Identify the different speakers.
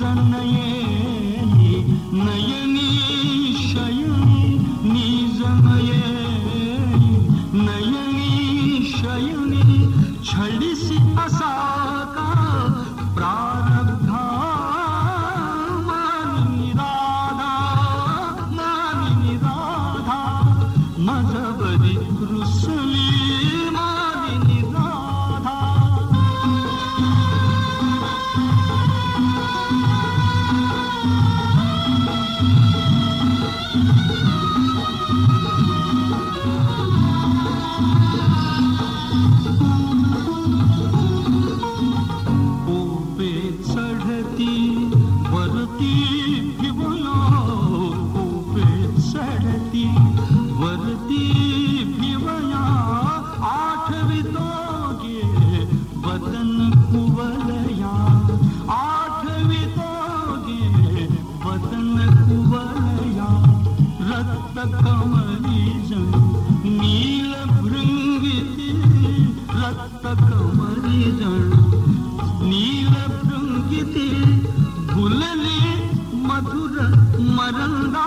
Speaker 1: சன்னையே கமலீசம் நீல பிருங்கித்து ரத்த கமலீசம் நீல பிருங்கித்து புலனே மதுர மறந்தா